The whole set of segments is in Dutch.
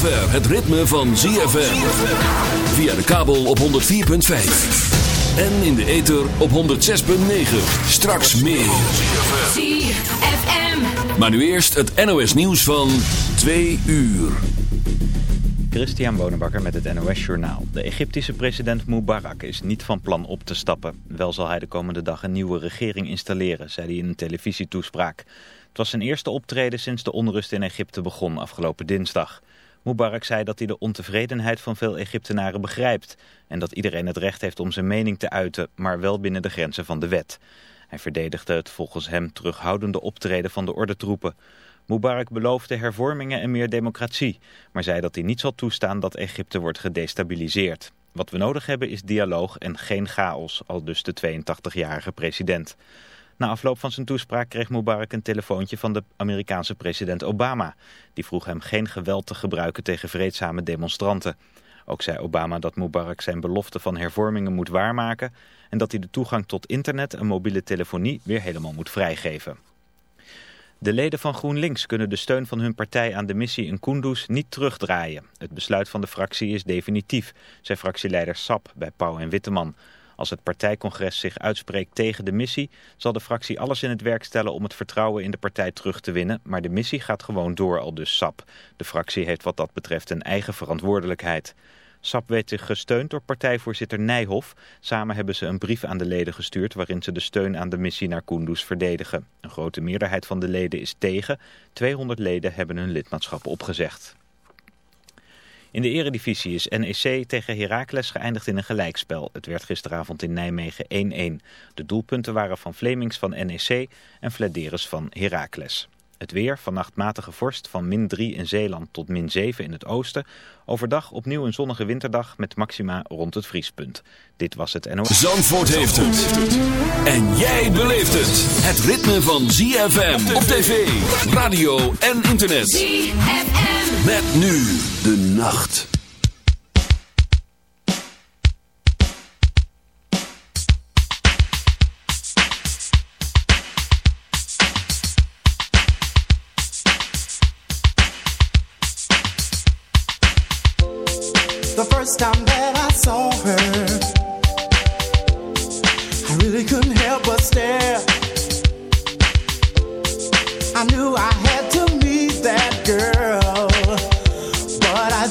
zover het ritme van ZFM. Via de kabel op 104.5. En in de ether op 106.9. Straks meer. ZFM. Maar nu eerst het NOS nieuws van 2 uur. Christian Bonenbakker met het NOS Journaal. De Egyptische president Mubarak is niet van plan op te stappen. Wel zal hij de komende dag een nieuwe regering installeren, zei hij in een televisietoespraak. Het was zijn eerste optreden sinds de onrust in Egypte begon afgelopen dinsdag. Mubarak zei dat hij de ontevredenheid van veel Egyptenaren begrijpt... en dat iedereen het recht heeft om zijn mening te uiten, maar wel binnen de grenzen van de wet. Hij verdedigde het volgens hem terughoudende optreden van de ordentroepen. Mubarak beloofde hervormingen en meer democratie, maar zei dat hij niet zal toestaan dat Egypte wordt gedestabiliseerd. Wat we nodig hebben is dialoog en geen chaos, al dus de 82-jarige president. Na afloop van zijn toespraak kreeg Mubarak een telefoontje van de Amerikaanse president Obama. Die vroeg hem geen geweld te gebruiken tegen vreedzame demonstranten. Ook zei Obama dat Mubarak zijn belofte van hervormingen moet waarmaken... en dat hij de toegang tot internet en mobiele telefonie weer helemaal moet vrijgeven. De leden van GroenLinks kunnen de steun van hun partij aan de missie in Kunduz niet terugdraaien. Het besluit van de fractie is definitief, zei fractieleider Sap bij Pauw en Witteman. Als het partijcongres zich uitspreekt tegen de missie, zal de fractie alles in het werk stellen om het vertrouwen in de partij terug te winnen. Maar de missie gaat gewoon door, al dus Sap. De fractie heeft wat dat betreft een eigen verantwoordelijkheid. SAP werd zich gesteund door partijvoorzitter Nijhoff. Samen hebben ze een brief aan de leden gestuurd waarin ze de steun aan de missie naar Kunduz verdedigen. Een grote meerderheid van de leden is tegen. 200 leden hebben hun lidmaatschap opgezegd. In de eredivisie is NEC tegen Heracles geëindigd in een gelijkspel. Het werd gisteravond in Nijmegen 1-1. De doelpunten waren van Flemings van NEC en Flederis van Heracles. Het weer, vannacht matige vorst van min 3 in Zeeland tot min 7 in het oosten. Overdag opnieuw een zonnige winterdag met maxima rond het vriespunt. Dit was het NOS. Zandvoort heeft het. En jij beleeft het. Het ritme van ZFM op tv, radio en internet. ZFM. Met nu de nacht. The first time that I saw her, I really couldn't help but stare. I knew I had to meet that girl,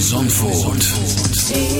Zandvoort.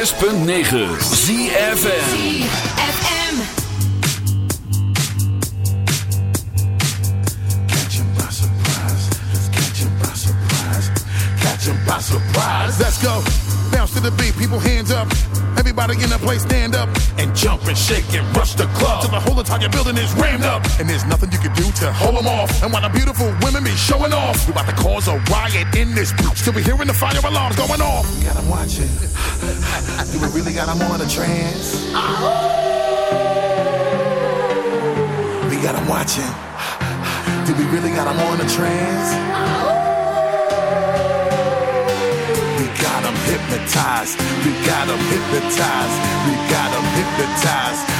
106.9 by Surprise. Let's go. Bounce to the beat, people hands up. Everybody in the place stand up and jump and shake and rush the club till the whole entire building is rammed up. And there's nothing you can do to hold them off. And while the beautiful we about to cause a riot in this bitch. Still be hearing the fire alarms going off. We got 'em watching. Do we really got 'em on a trance? We got 'em watching. Do we really got got 'em on a trance? We got got 'em hypnotized. We got got 'em hypnotized. We got got 'em hypnotized.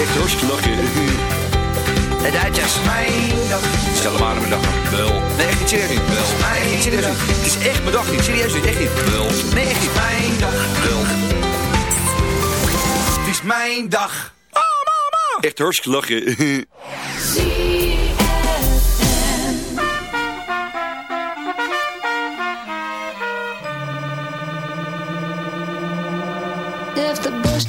Echt hartstikke De Duitsers. Mijn dag. Stel hem aan mijn dag. Wel. Nee, echt niet serieus niet. Wel. Nee, echt serieus niet. Het is echt mijn dag niet. Serieus niet. Echt niet. Wel. Nee, echt niet. Mijn dag. Wel. Het is mijn dag. Echt hartstikke lachen. If the bush,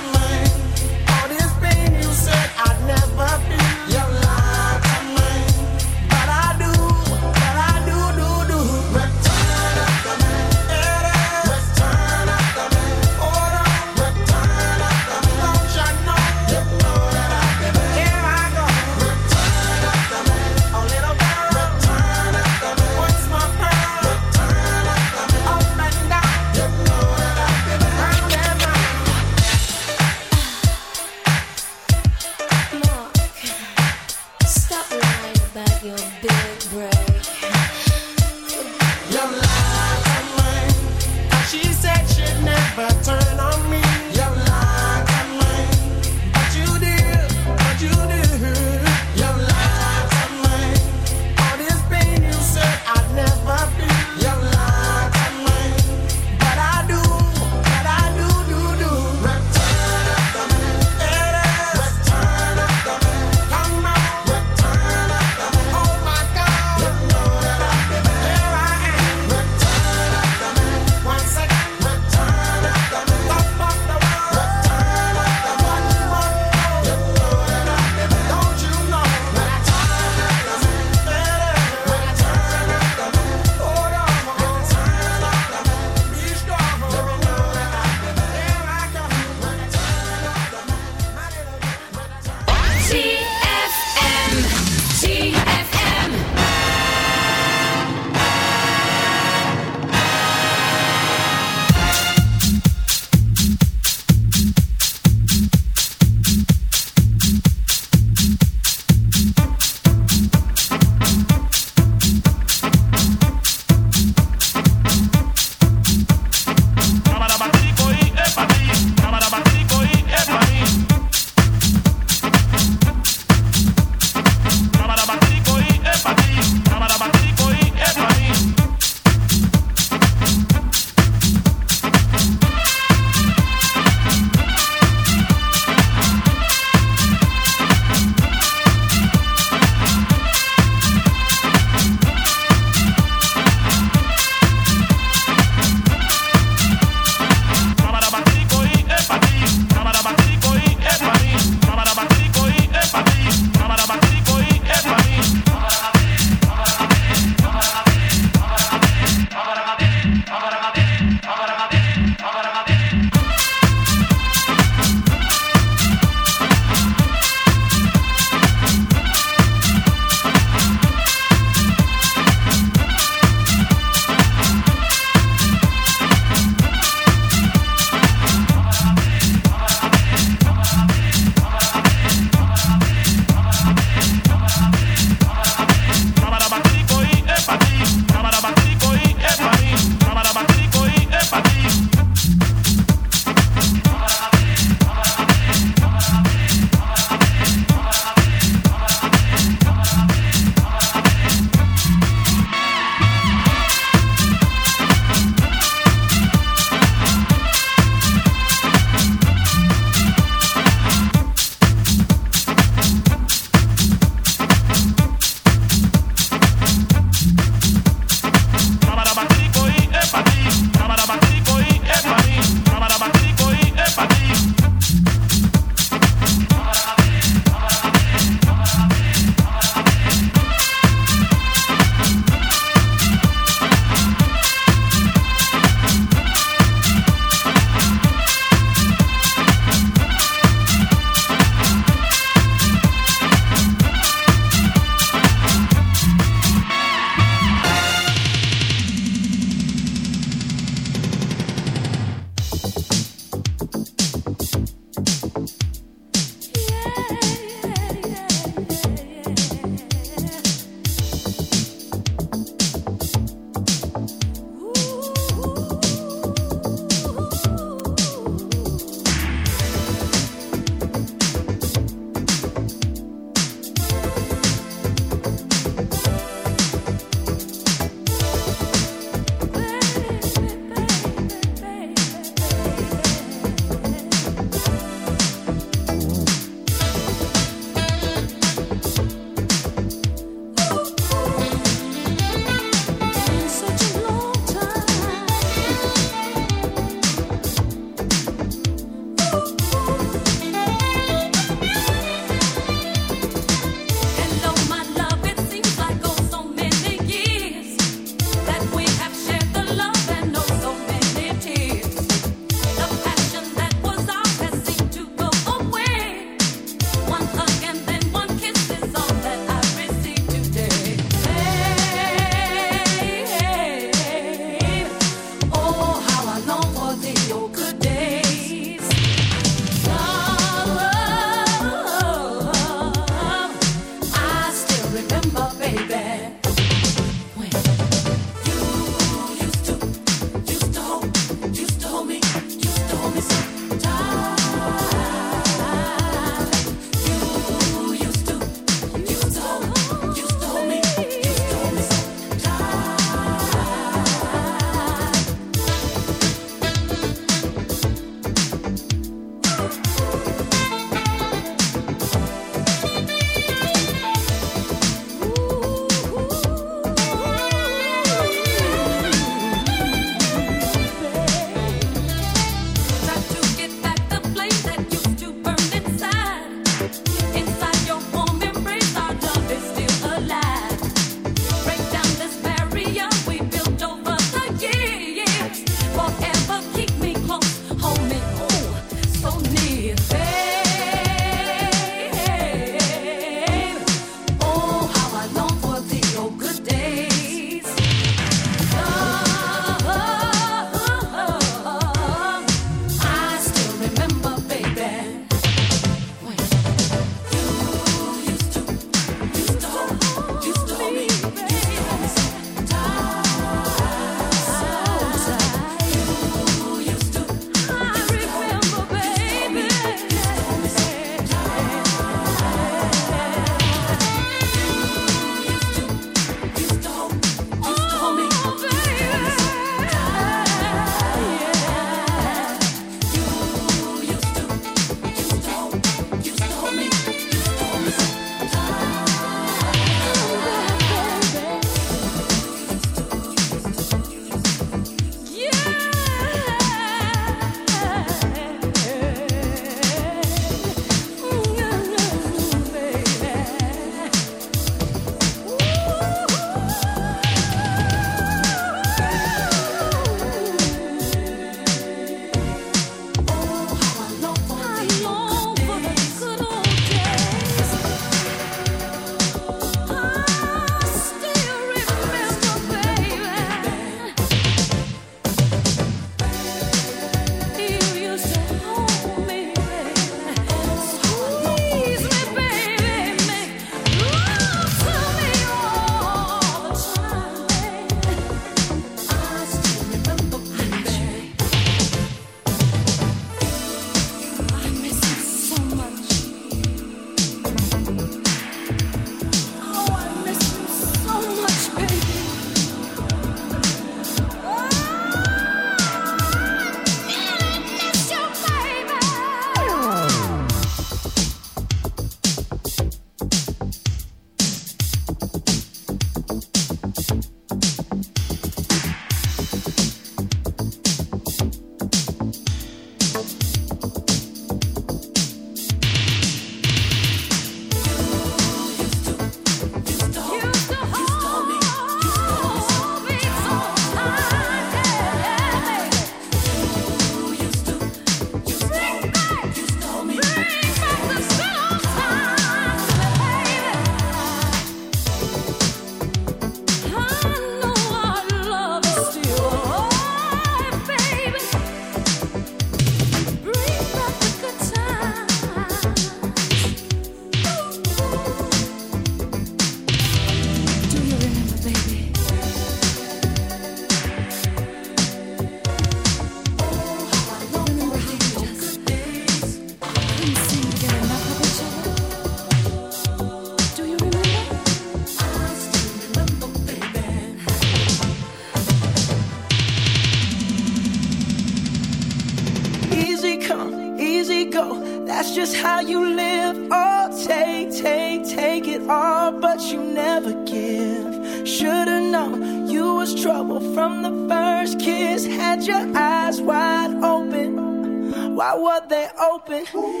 what they open.